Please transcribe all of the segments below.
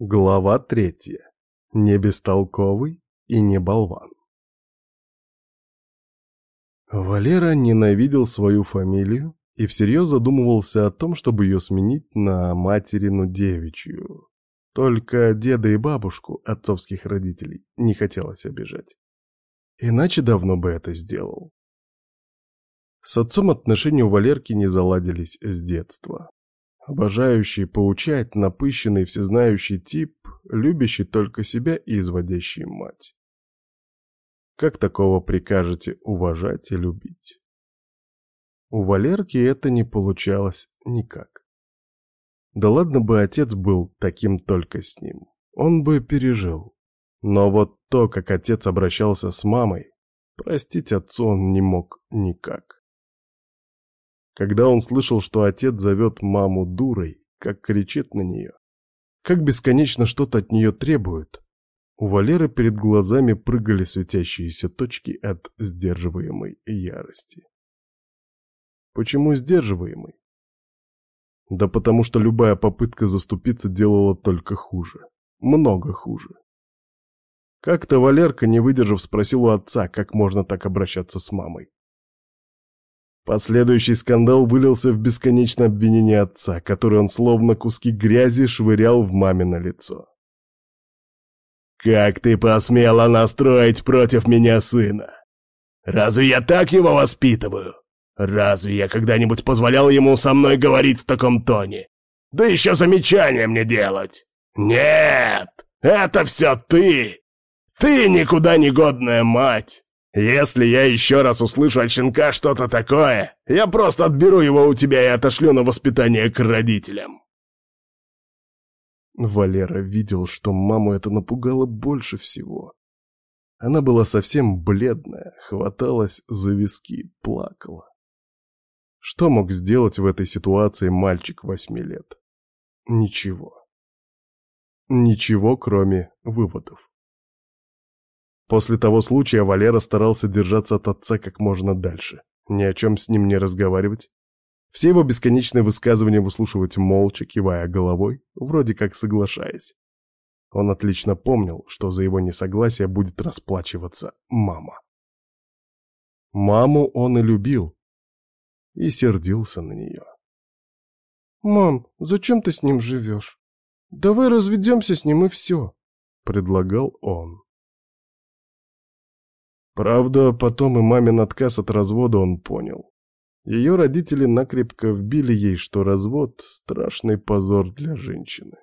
Глава третья. Не бестолковый и не болван. Валера ненавидел свою фамилию и всерьез задумывался о том, чтобы ее сменить на материну девичью. Только деда и бабушку, отцовских родителей, не хотелось обижать. Иначе давно бы это сделал. С отцом отношения у Валерки не заладились с детства. Обожающий поучать, напыщенный, всезнающий тип, любящий только себя и изводящий мать. Как такого прикажете уважать и любить? У Валерки это не получалось никак. Да ладно бы отец был таким только с ним. Он бы пережил. Но вот то, как отец обращался с мамой, простить отцу он не мог никак. Когда он слышал, что отец зовет маму дурой, как кричит на нее, как бесконечно что-то от нее требует, у Валеры перед глазами прыгали светящиеся точки от сдерживаемой ярости. Почему сдерживаемый? Да потому что любая попытка заступиться делала только хуже. Много хуже. Как-то Валерка, не выдержав, спросил у отца, как можно так обращаться с мамой. Последующий скандал вылился в бесконечное обвинение отца, который он словно куски грязи швырял в мамино лицо. «Как ты посмела настроить против меня сына? Разве я так его воспитываю? Разве я когда-нибудь позволял ему со мной говорить в таком тоне? Да еще замечания мне делать! Нет, это все ты! Ты никуда не годная мать! Если я еще раз услышу от щенка что-то такое, я просто отберу его у тебя и отошлю на воспитание к родителям. Валера видел, что маму это напугало больше всего. Она была совсем бледная, хваталась за виски, плакала. Что мог сделать в этой ситуации мальчик восьми лет? Ничего. Ничего, кроме выводов. После того случая Валера старался держаться от отца как можно дальше, ни о чем с ним не разговаривать. Все его бесконечные высказывания выслушивать молча, кивая головой, вроде как соглашаясь. Он отлично помнил, что за его несогласие будет расплачиваться мама. Маму он и любил, и сердился на нее. «Мам, зачем ты с ним живешь? Давай разведемся с ним и все», — предлагал он. Правда, потом и мамин отказ от развода он понял. Ее родители накрепко вбили ей, что развод — страшный позор для женщины.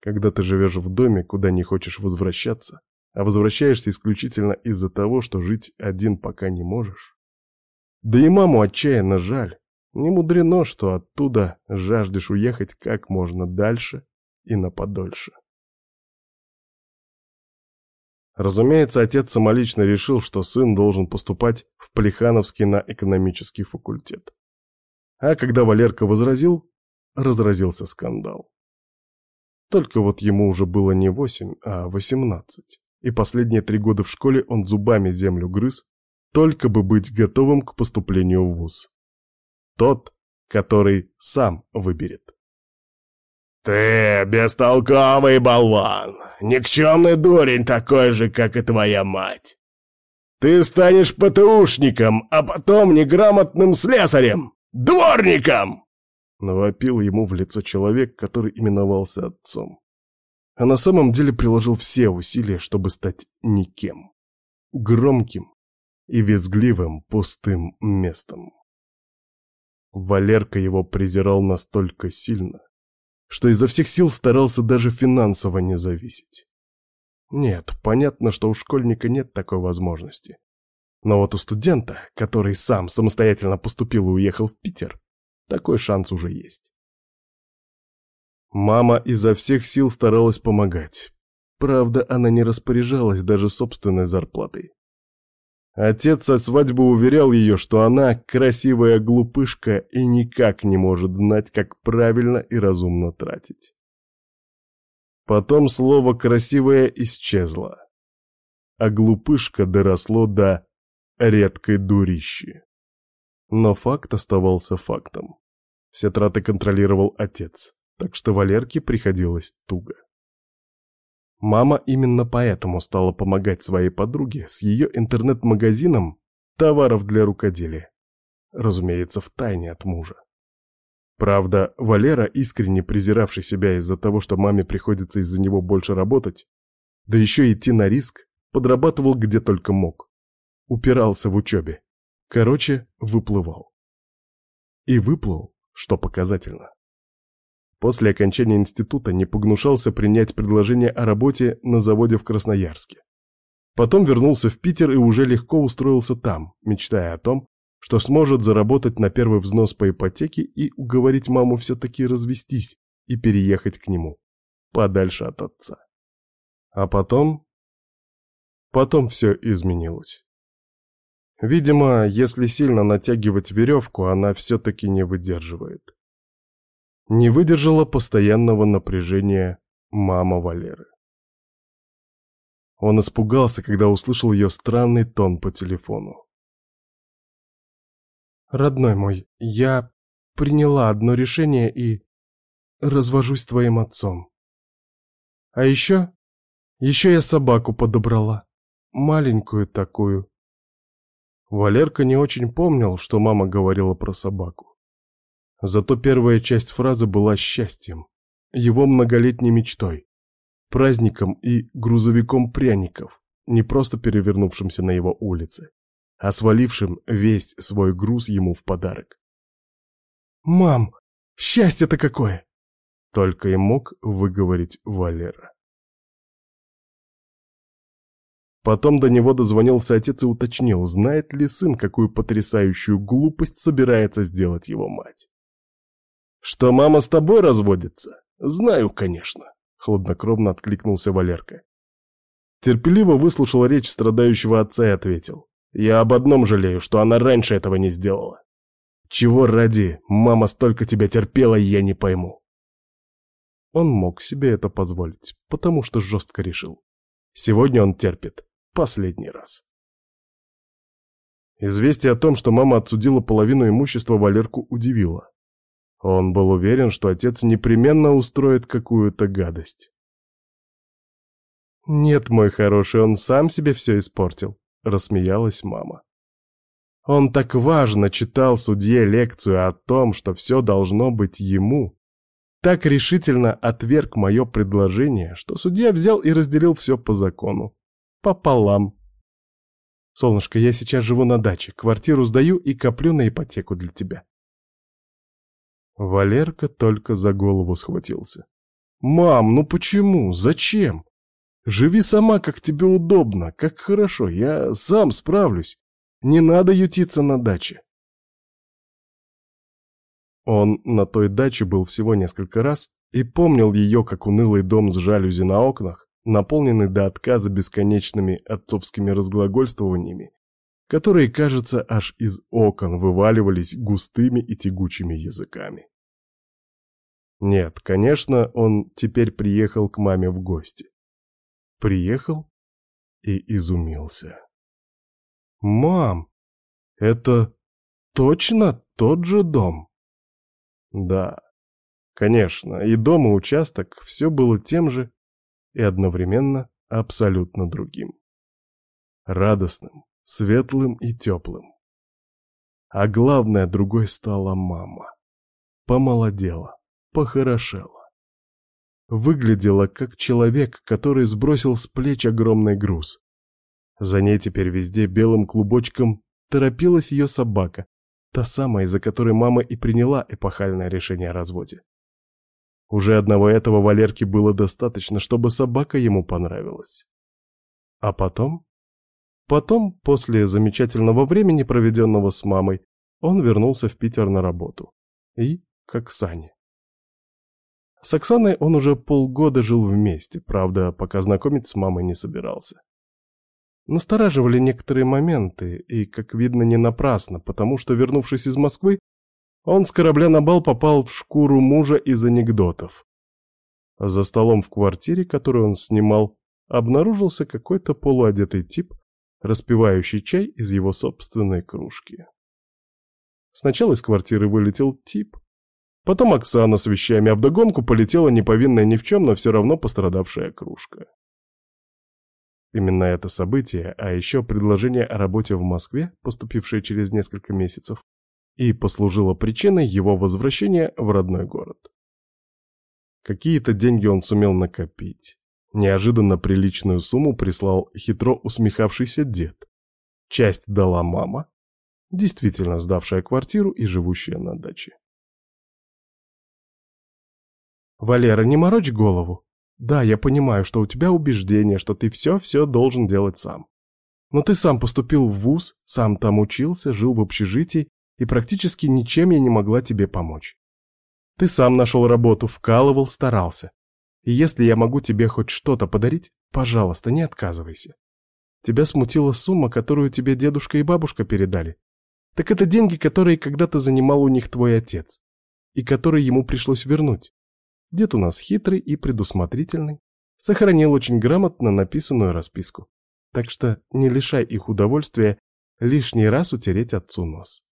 Когда ты живешь в доме, куда не хочешь возвращаться, а возвращаешься исключительно из-за того, что жить один пока не можешь. Да и маму отчаянно жаль. Не мудрено, что оттуда жаждешь уехать как можно дальше и на подольше. Разумеется, отец самолично решил, что сын должен поступать в Плехановский на экономический факультет. А когда Валерка возразил, разразился скандал. Только вот ему уже было не восемь, а восемнадцать, и последние три года в школе он зубами землю грыз, только бы быть готовым к поступлению в вуз. Тот, который сам выберет. «Ты бестолковый болван, никчемный дурень такой же, как и твоя мать. Ты станешь ПТУшником, а потом неграмотным слесарем, дворником!» Навопил ему в лицо человек, который именовался отцом. А на самом деле приложил все усилия, чтобы стать никем. Громким и визгливым пустым местом. Валерка его презирал настолько сильно, что изо всех сил старался даже финансово не зависеть. Нет, понятно, что у школьника нет такой возможности. Но вот у студента, который сам самостоятельно поступил и уехал в Питер, такой шанс уже есть. Мама изо всех сил старалась помогать. Правда, она не распоряжалась даже собственной зарплатой. Отец со свадьбы уверял ее, что она красивая глупышка и никак не может знать, как правильно и разумно тратить. Потом слово «красивая» исчезло, а глупышка доросло до редкой дурищи. Но факт оставался фактом. Все траты контролировал отец, так что Валерке приходилось туго. Мама именно поэтому стала помогать своей подруге с ее интернет-магазином товаров для рукоделия. Разумеется, в тайне от мужа. Правда, Валера, искренне презиравший себя из-за того, что маме приходится из-за него больше работать, да еще идти на риск, подрабатывал где только мог. Упирался в учебе. Короче, выплывал. И выплыл, что показательно. После окончания института не погнушался принять предложение о работе на заводе в Красноярске. Потом вернулся в Питер и уже легко устроился там, мечтая о том, что сможет заработать на первый взнос по ипотеке и уговорить маму все-таки развестись и переехать к нему, подальше от отца. А потом... Потом все изменилось. Видимо, если сильно натягивать веревку, она все-таки не выдерживает. Не выдержала постоянного напряжения мама Валеры. Он испугался, когда услышал ее странный тон по телефону. «Родной мой, я приняла одно решение и развожусь с твоим отцом. А еще... еще я собаку подобрала. Маленькую такую. Валерка не очень помнил, что мама говорила про собаку. Зато первая часть фразы была счастьем, его многолетней мечтой, праздником и грузовиком пряников, не просто перевернувшимся на его улице, а свалившим весь свой груз ему в подарок. «Мам, счастье-то какое!» Только и мог выговорить Валера. Потом до него дозвонился отец и уточнил, знает ли сын, какую потрясающую глупость собирается сделать его мать. «Что мама с тобой разводится? Знаю, конечно», — хладнокровно откликнулся Валерка. Терпеливо выслушал речь страдающего отца и ответил. «Я об одном жалею, что она раньше этого не сделала. Чего ради мама столько тебя терпела, я не пойму». Он мог себе это позволить, потому что жестко решил. Сегодня он терпит, Последний раз. Известие о том, что мама отсудила половину имущества, Валерку удивило. Он был уверен, что отец непременно устроит какую-то гадость. «Нет, мой хороший, он сам себе все испортил», — рассмеялась мама. Он так важно читал судье лекцию о том, что все должно быть ему. Так решительно отверг мое предложение, что судья взял и разделил все по закону пополам. Солнышко, я сейчас живу на даче, квартиру сдаю и коплю на ипотеку для тебя. Валерка только за голову схватился. «Мам, ну почему? Зачем? Живи сама, как тебе удобно, как хорошо, я сам справлюсь. Не надо ютиться на даче». Он на той даче был всего несколько раз и помнил ее как унылый дом с жалюзи на окнах, наполненный до отказа бесконечными отцовскими разглагольствованиями, которые, кажется, аж из окон вываливались густыми и тягучими языками. Нет, конечно, он теперь приехал к маме в гости. Приехал и изумился. «Мам, это точно тот же дом?» Да, конечно, и дом, и участок, все было тем же, и одновременно абсолютно другим. Радостным, светлым и теплым. А главное, другой стала мама. Помолодела, похорошела. Выглядела как человек, который сбросил с плеч огромный груз. За ней теперь везде белым клубочком торопилась ее собака, та самая, из-за которой мама и приняла эпохальное решение о разводе. Уже одного этого Валерке было достаточно, чтобы собака ему понравилась. А потом? Потом, после замечательного времени, проведенного с мамой, он вернулся в Питер на работу. И к Оксане. С Оксаной он уже полгода жил вместе, правда, пока знакомить с мамой не собирался. Настораживали некоторые моменты, и, как видно, не напрасно, потому что, вернувшись из Москвы, он с корабля на бал попал в шкуру мужа из анекдотов. За столом в квартире, которую он снимал, обнаружился какой-то полуодетый тип, распивающий чай из его собственной кружки. Сначала из квартиры вылетел тип, Потом Оксана с вещами, а вдогонку полетела неповинная ни в чем, но все равно пострадавшая кружка. Именно это событие, а еще предложение о работе в Москве, поступившее через несколько месяцев, и послужило причиной его возвращения в родной город. Какие-то деньги он сумел накопить. Неожиданно приличную сумму прислал хитро усмехавшийся дед. Часть дала мама, действительно сдавшая квартиру и живущая на даче. «Валера, не морочь голову. Да, я понимаю, что у тебя убеждение, что ты все-все должен делать сам. Но ты сам поступил в вуз, сам там учился, жил в общежитии, и практически ничем я не могла тебе помочь. Ты сам нашел работу, вкалывал, старался. Если я могу тебе хоть что-то подарить, пожалуйста, не отказывайся. Тебя смутила сумма, которую тебе дедушка и бабушка передали. Так это деньги, которые когда-то занимал у них твой отец, и которые ему пришлось вернуть. Дед у нас хитрый и предусмотрительный, сохранил очень грамотно написанную расписку. Так что не лишай их удовольствия лишний раз утереть отцу нос.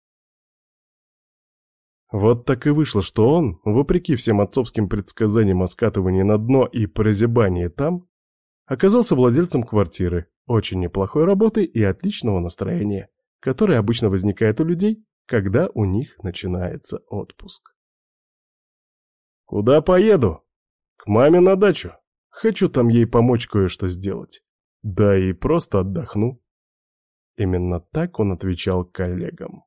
Вот так и вышло, что он, вопреки всем отцовским предсказаниям о скатывании на дно и прозябании там, оказался владельцем квартиры, очень неплохой работы и отличного настроения, которое обычно возникает у людей, когда у них начинается отпуск. «Куда поеду?» «К маме на дачу. Хочу там ей помочь кое-что сделать. Да и просто отдохну». Именно так он отвечал коллегам.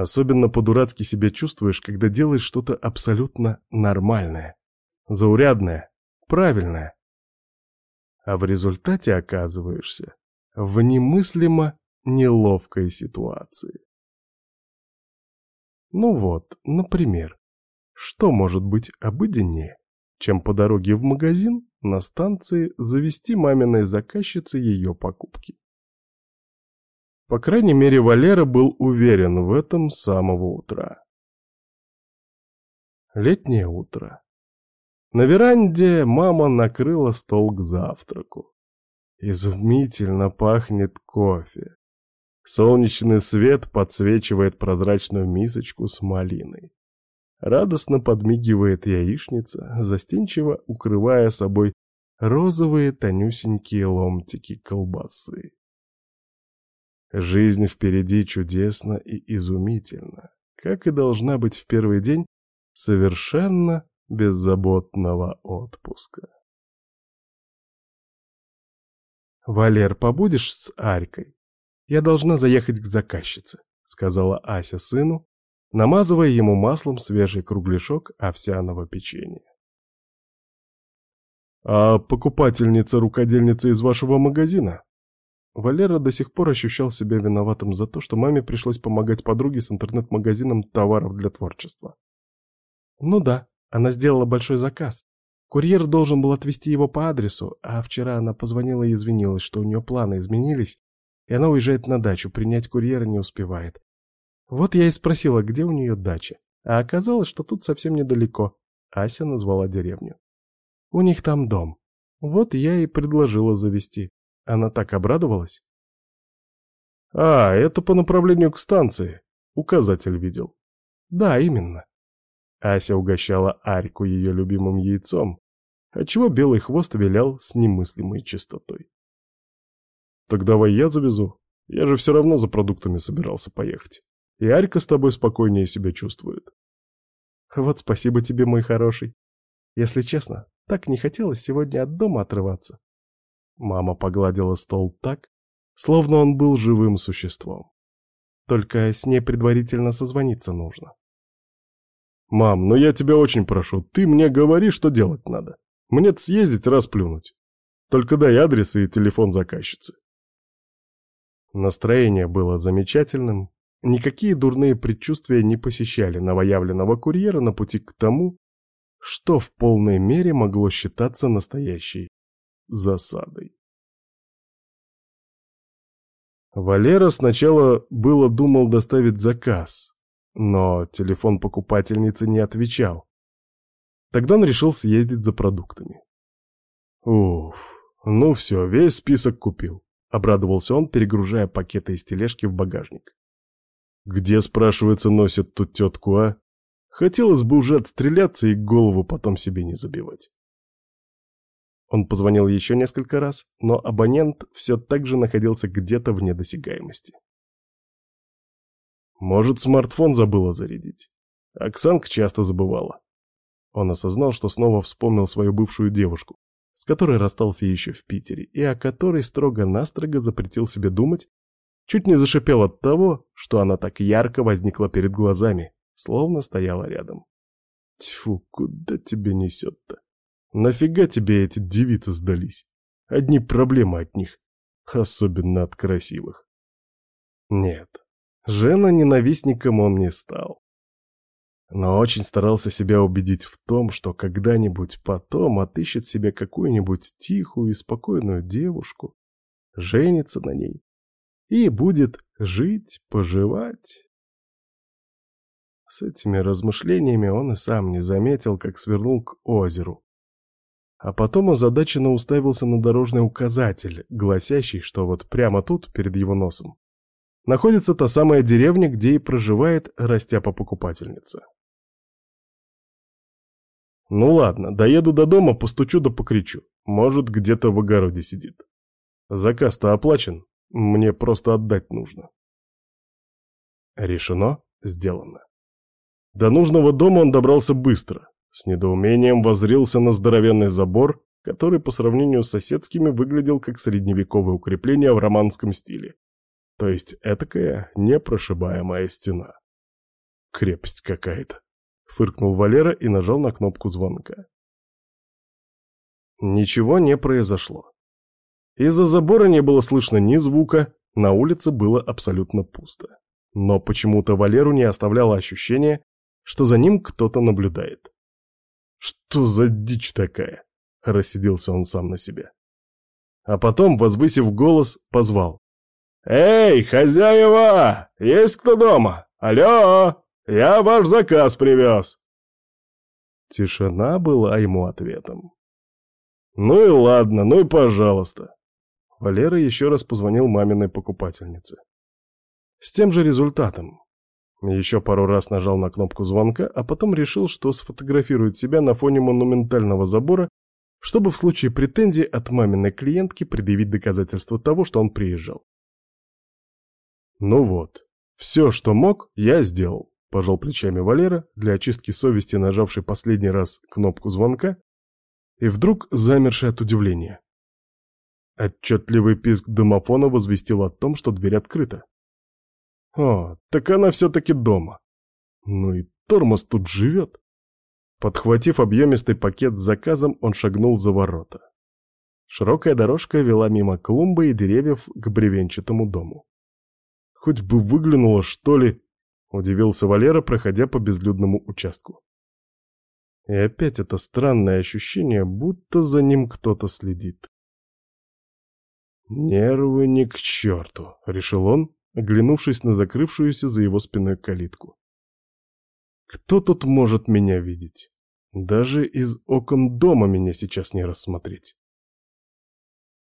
Особенно по-дурацки себя чувствуешь, когда делаешь что-то абсолютно нормальное, заурядное, правильное. А в результате оказываешься в немыслимо неловкой ситуации. Ну вот, например, что может быть обыденнее, чем по дороге в магазин на станции завести маминой заказчице ее покупки? По крайней мере, Валера был уверен в этом с самого утра. Летнее утро. На веранде мама накрыла стол к завтраку. Изумительно пахнет кофе. Солнечный свет подсвечивает прозрачную мисочку с малиной. Радостно подмигивает яичница, застенчиво укрывая собой розовые тонюсенькие ломтики колбасы. Жизнь впереди чудесна и изумительна, как и должна быть в первый день совершенно беззаботного отпуска. «Валер, побудешь с Арькой? Я должна заехать к заказчице», — сказала Ася сыну, намазывая ему маслом свежий кругляшок овсяного печенья. «А покупательница-рукодельница из вашего магазина?» Валера до сих пор ощущал себя виноватым за то, что маме пришлось помогать подруге с интернет-магазином товаров для творчества. Ну да, она сделала большой заказ. Курьер должен был отвезти его по адресу, а вчера она позвонила и извинилась, что у нее планы изменились, и она уезжает на дачу, принять курьера не успевает. Вот я и спросила, где у нее дача, а оказалось, что тут совсем недалеко. Ася назвала деревню. У них там дом. Вот я и предложила завести. Она так обрадовалась. «А, это по направлению к станции. Указатель видел». «Да, именно». Ася угощала Арику ее любимым яйцом, отчего белый хвост вилял с немыслимой чистотой. «Так давай я завезу. Я же все равно за продуктами собирался поехать. И Арика с тобой спокойнее себя чувствует». «Вот спасибо тебе, мой хороший. Если честно, так не хотелось сегодня от дома отрываться. Мама погладила стол так, словно он был живым существом. Только с ней предварительно созвониться нужно. «Мам, ну я тебя очень прошу, ты мне говори, что делать надо. Мне-то съездить раз плюнуть. Только дай адрес и телефон заказчицы». Настроение было замечательным, никакие дурные предчувствия не посещали новоявленного курьера на пути к тому, что в полной мере могло считаться настоящей засадой. Валера сначала было думал доставить заказ, но телефон покупательницы не отвечал. Тогда он решил съездить за продуктами. Уф, ну все, весь список купил. Обрадовался он, перегружая пакеты из тележки в багажник. Где, спрашивается, носят тут тетку, а? Хотелось бы уже отстреляться и голову потом себе не забивать. Он позвонил еще несколько раз, но абонент все так же находился где-то вне досягаемости. Может, смартфон забыла зарядить. Оксанка часто забывала. Он осознал, что снова вспомнил свою бывшую девушку, с которой расстался еще в Питере, и о которой строго-настрого запретил себе думать, чуть не зашипел от того, что она так ярко возникла перед глазами, словно стояла рядом. Тьфу, куда тебя несет-то? Нафига тебе эти девицы сдались? Одни проблемы от них, особенно от красивых. Нет, жена ненавистником он не стал. Но очень старался себя убедить в том, что когда-нибудь потом отыщет себе какую-нибудь тихую и спокойную девушку, женится на ней и будет жить, поживать. С этими размышлениями он и сам не заметил, как свернул к озеру, а потом озадаченно уставился на дорожный указатель, гласящий, что вот прямо тут, перед его носом, находится та самая деревня, где и проживает растяпа-покупательница. Ну ладно, доеду до дома, постучу да покричу. Может, где-то в огороде сидит. Заказ-то оплачен, мне просто отдать нужно. Решено, сделано. До нужного дома он добрался быстро, с недоумением возрился на здоровенный забор, который по сравнению с соседскими выглядел как средневековое укрепление в романском стиле. То есть этакая непрошибаемая стена. Крепость какая-то. Фыркнул Валера и нажал на кнопку звонка. Ничего не произошло. Из-за забора не было слышно ни звука, на улице было абсолютно пусто. Но почему-то Валеру не оставляло ощущение, что за ним кто-то наблюдает. «Что за дичь такая?» — рассиделся он сам на себя. А потом, возвысив голос, позвал. «Эй, хозяева! Есть кто дома? Алло! Я ваш заказ привез!» Тишина была ему ответом. «Ну и ладно, ну и пожалуйста!» Валера еще раз позвонил маминой покупательнице. С тем же результатом. Еще пару раз нажал на кнопку звонка, а потом решил, что сфотографирует себя на фоне монументального забора, чтобы в случае претензий от маминой клиентки предъявить доказательства того, что он приезжал. «Ну вот, все, что мог, я сделал», — пожал плечами Валера, для очистки совести нажавший последний раз кнопку звонка, и вдруг замерший от удивления. Отчетливый писк домофона возвестил о том, что дверь открыта. О, так она все-таки дома. Ну и тормоз тут живет. Подхватив объемистый пакет с заказом, он шагнул за ворота. Широкая дорожка вела мимо клумбы и деревьев к бревенчатому дому. Хоть бы выглянуло, что ли, удивился Валера, проходя по безлюдному участку. И опять это странное ощущение, будто за ним кто-то следит. «Нервы не к черту», — решил он, оглянувшись на закрывшуюся за его спиной калитку. «Кто тут может меня видеть? Даже из окон дома меня сейчас не рассмотреть».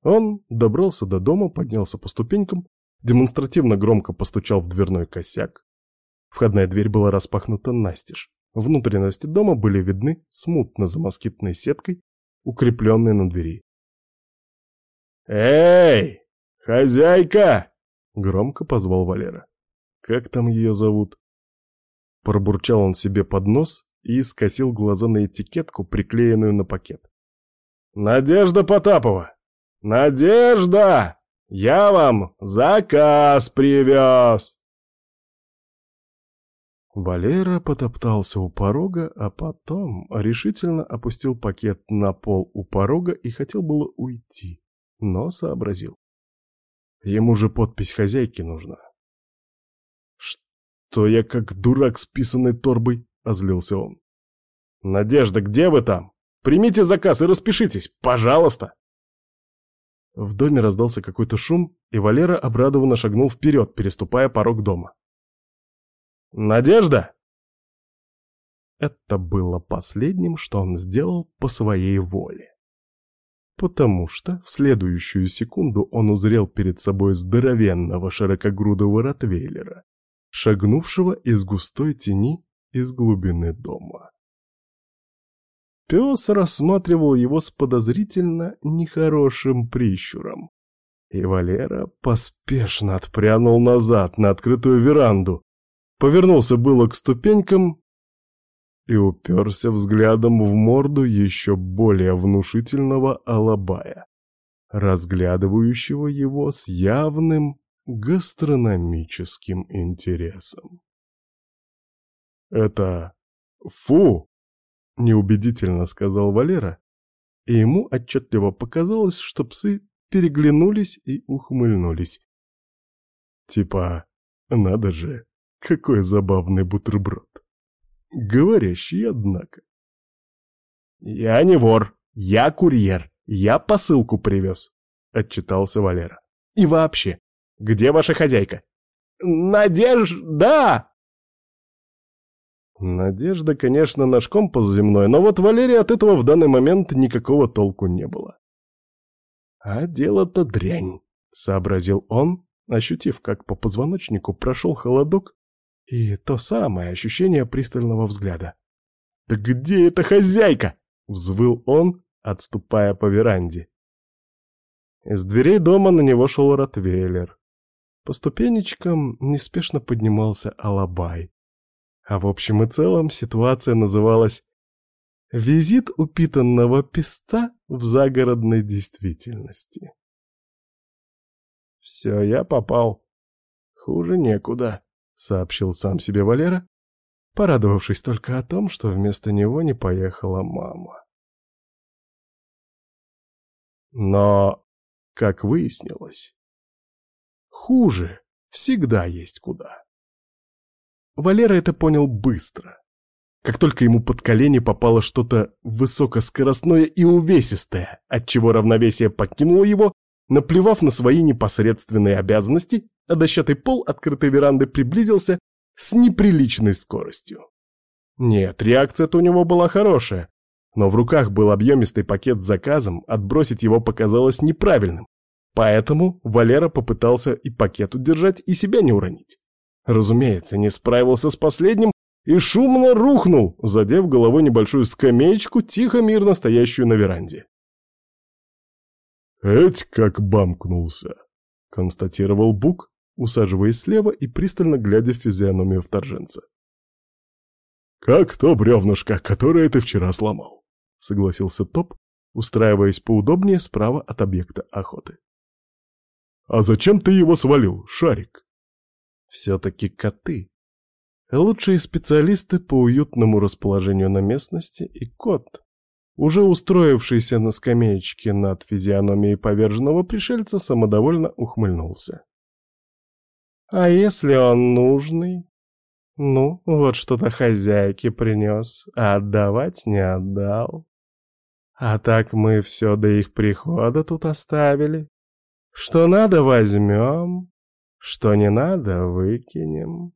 Он добрался до дома, поднялся по ступенькам, демонстративно громко постучал в дверной косяк. Входная дверь была распахнута настежь. Внутренности дома были видны смутно за москитной сеткой, укрепленной на двери. «Эй, хозяйка!» Громко позвал Валера. «Как там ее зовут?» Пробурчал он себе под нос и скосил глаза на этикетку, приклеенную на пакет. «Надежда Потапова! Надежда! Я вам заказ привез!» Валера потоптался у порога, а потом решительно опустил пакет на пол у порога и хотел было уйти, но сообразил. Ему же подпись хозяйки нужна. «Что я как дурак с писаной торбой?» — озлился он. «Надежда, где вы там? Примите заказ и распишитесь, пожалуйста!» В доме раздался какой-то шум, и Валера обрадованно шагнул вперед, переступая порог дома. «Надежда!» Это было последним, что он сделал по своей воле потому что в следующую секунду он узрел перед собой здоровенного широкогрудого ротвейлера, шагнувшего из густой тени из глубины дома. Пес рассматривал его с подозрительно нехорошим прищуром. И Валера поспешно отпрянул назад на открытую веранду, повернулся было к ступенькам и уперся взглядом в морду еще более внушительного алабая, разглядывающего его с явным гастрономическим интересом. «Это... фу!» — неубедительно сказал Валера, и ему отчетливо показалось, что псы переглянулись и ухмыльнулись. Типа, надо же, какой забавный бутерброд. Говорящий, однако. «Я не вор, я курьер, я посылку привез», — отчитался Валера. «И вообще, где ваша хозяйка?» «Надежда!» Надежда, конечно, наш компас земной, но вот Валерия от этого в данный момент никакого толку не было. «А дело-то дрянь», — сообразил он, ощутив, как по позвоночнику прошел холодок и то самое ощущение пристального взгляда. «Да где эта хозяйка?» — взвыл он, отступая по веранде. Из дверей дома на него шел Ротвейлер. По ступенечкам неспешно поднимался Алабай. А в общем и целом ситуация называлась «Визит упитанного песца в загородной действительности». «Все, я попал. Хуже некуда», — сообщил сам себе Валера, порадовавшись только о том, что вместо него не поехала мама. Но, как выяснилось, хуже всегда есть куда. Валера это понял быстро. Как только ему под колени попало что-то высокоскоростное и увесистое, отчего равновесие покинуло его, наплевав на свои непосредственные обязанности, а дощатый пол открытой веранды приблизился с неприличной скоростью. Нет, реакция-то у него была хорошая, но в руках был объемистый пакет с заказом, отбросить его показалось неправильным, поэтому Валера попытался и пакет удержать, и себя не уронить. Разумеется, не справился с последним и шумно рухнул, задев головой небольшую скамеечку, тихо-мирно стоящую на веранде. «Эть как бамкнулся», — констатировал Бук, усаживаясь слева и пристально глядя в физиономию вторженца. «Как то бревнышко, которое ты вчера сломал», — согласился Топ, устраиваясь поудобнее справа от объекта охоты. «А зачем ты его свалил, Шарик?» Все-таки коты. Лучшие специалисты по уютному расположению на местности и кот, уже устроившийся на скамеечке над физиономией поверженного пришельца, самодовольно ухмыльнулся. «А если он нужный? Ну, вот что-то хозяйке принес, а отдавать не отдал. А так мы все до их прихода тут оставили. Что надо, возьмем, что не надо, выкинем.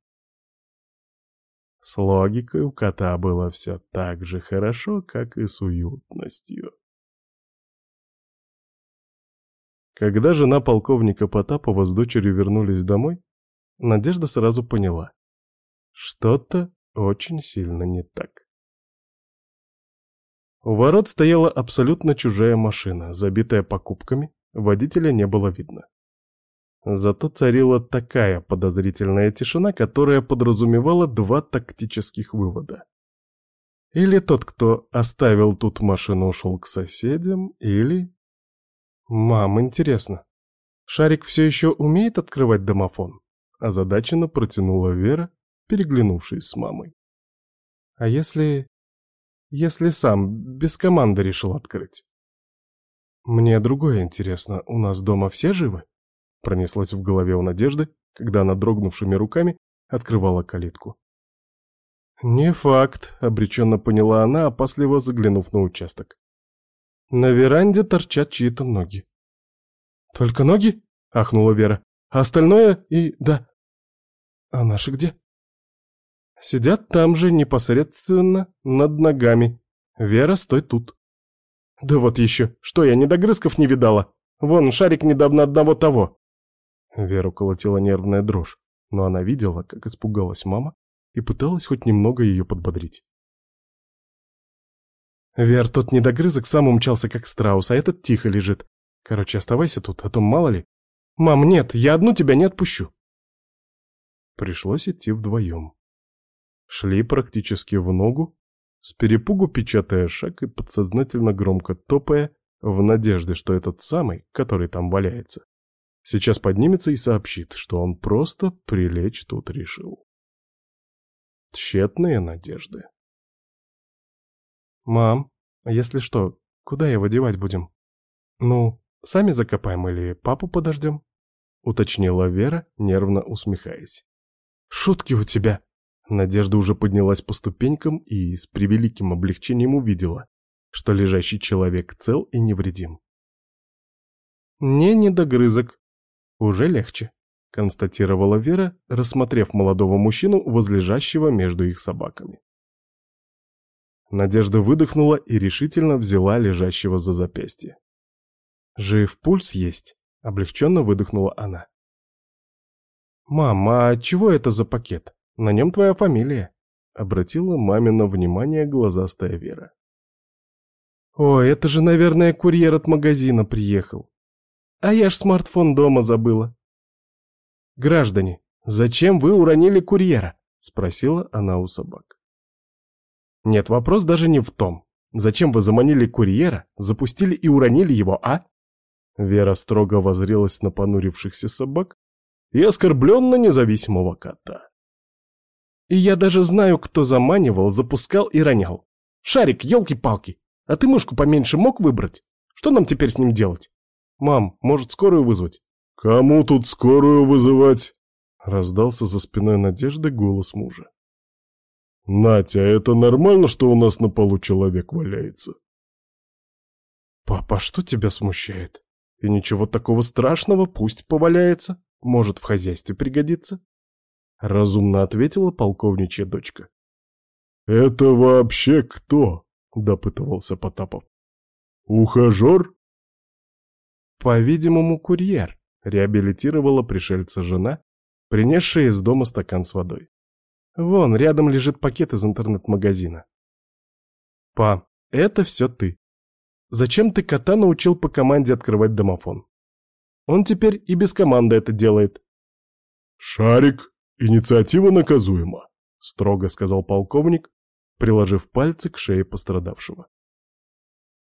С логикой у кота было все так же хорошо, как и с уютностью. Когда жена полковника Потапова с дочерью вернулись домой, Надежда сразу поняла. Что-то очень сильно не так. У ворот стояла абсолютно чужая машина, забитая покупками, водителя не было видно. Зато царила такая подозрительная тишина, которая подразумевала два тактических вывода. Или тот, кто оставил тут машину, ушел к соседям, или... Мам, интересно, Шарик все еще умеет открывать домофон? Озадаченно протянула Вера, переглянувшись с мамой. А если... если сам без команды решил открыть? Мне другое интересно, у нас дома все живы? Пронеслось в голове у Надежды, когда она дрогнувшими руками открывала калитку. «Не факт», — обреченно поняла она, опасливо заглянув на участок. На веранде торчат чьи-то ноги. «Только ноги?» — ахнула Вера. «А остальное и... да». «А наши где?» «Сидят там же, непосредственно, над ногами. Вера, стой тут». «Да вот еще, что я недогрызков не видала? Вон, шарик недавно одного того». Веру колотила нервная дрожь, но она видела, как испугалась мама, и пыталась хоть немного ее подбодрить. Вер, тот недогрызок сам умчался как страус, а этот тихо лежит. Короче, оставайся тут, а то мало ли. Мам, нет, я одну тебя не отпущу. Пришлось идти вдвоем. Шли практически в ногу, с перепугу печатая шаг и подсознательно громко топая, в надежде, что этот самый, который там валяется, сейчас поднимется и сообщит, что он просто прилечь тут решил. Тщетные надежды. «Мам, если что, куда его девать будем? Ну, сами закопаем или папу подождем?» — уточнила Вера, нервно усмехаясь. «Шутки у тебя!» Надежда уже поднялась по ступенькам и с превеликим облегчением увидела, что лежащий человек цел и невредим. «Не недогрызок. Уже легче», — констатировала Вера, рассмотрев молодого мужчину, возлежащего между их собаками. Надежда выдохнула и решительно взяла лежащего за запястье. «Жив пульс есть», — облегченно выдохнула она. «Мам, а чего это за пакет? На нем твоя фамилия», — обратила мамино внимание глазастая Вера. «Ой, это же, наверное, курьер от магазина приехал. А я ж смартфон дома забыла». «Граждане, зачем вы уронили курьера?» — спросила она у собак. Нет, вопрос даже не в том. Зачем вы заманили курьера, запустили и уронили его, а? Вера строго возрелась на понурившихся собак и оскорбленно независимого кота. И я даже знаю, кто заманивал, запускал и ронял. Шарик, елки-палки, а ты мышку поменьше мог выбрать? Что нам теперь с ним делать? Мам, может, скорую вызвать? Кому тут скорую вызывать? Раздался за спиной Надежды голос мужа. «Натя, а это нормально, что у нас на полу человек валяется?» «Папа, что тебя смущает? И ничего такого страшного, пусть поваляется. Может, в хозяйстве пригодится?» Разумно ответила полковничья дочка. «Это вообще кто?» — допытывался Потапов. «Ухажер?» «По-видимому, курьер», — реабилитировала пришельца жена, принесшая из дома стакан с водой. Вон, рядом лежит пакет из интернет-магазина. Па, это все ты. Зачем ты кота научил по команде открывать домофон? Он теперь и без команды это делает. Шарик, инициатива наказуема, строго сказал полковник, приложив пальцы к шее пострадавшего.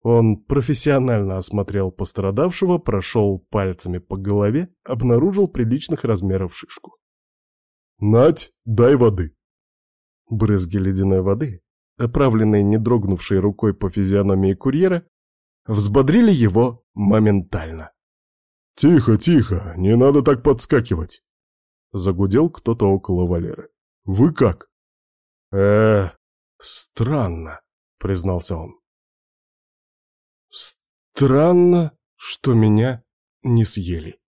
Он профессионально осмотрел пострадавшего, прошел пальцами по голове, обнаружил приличных размеров шишку. «Нать, дай воды!» Брызги ледяной воды, оправленные не дрогнувшей рукой по физиономии курьера, взбодрили его моментально. «Тихо, тихо, не надо так подскакивать!» Загудел кто-то около Валеры. «Вы как?» э странно», — признался он. «Странно, что меня не съели».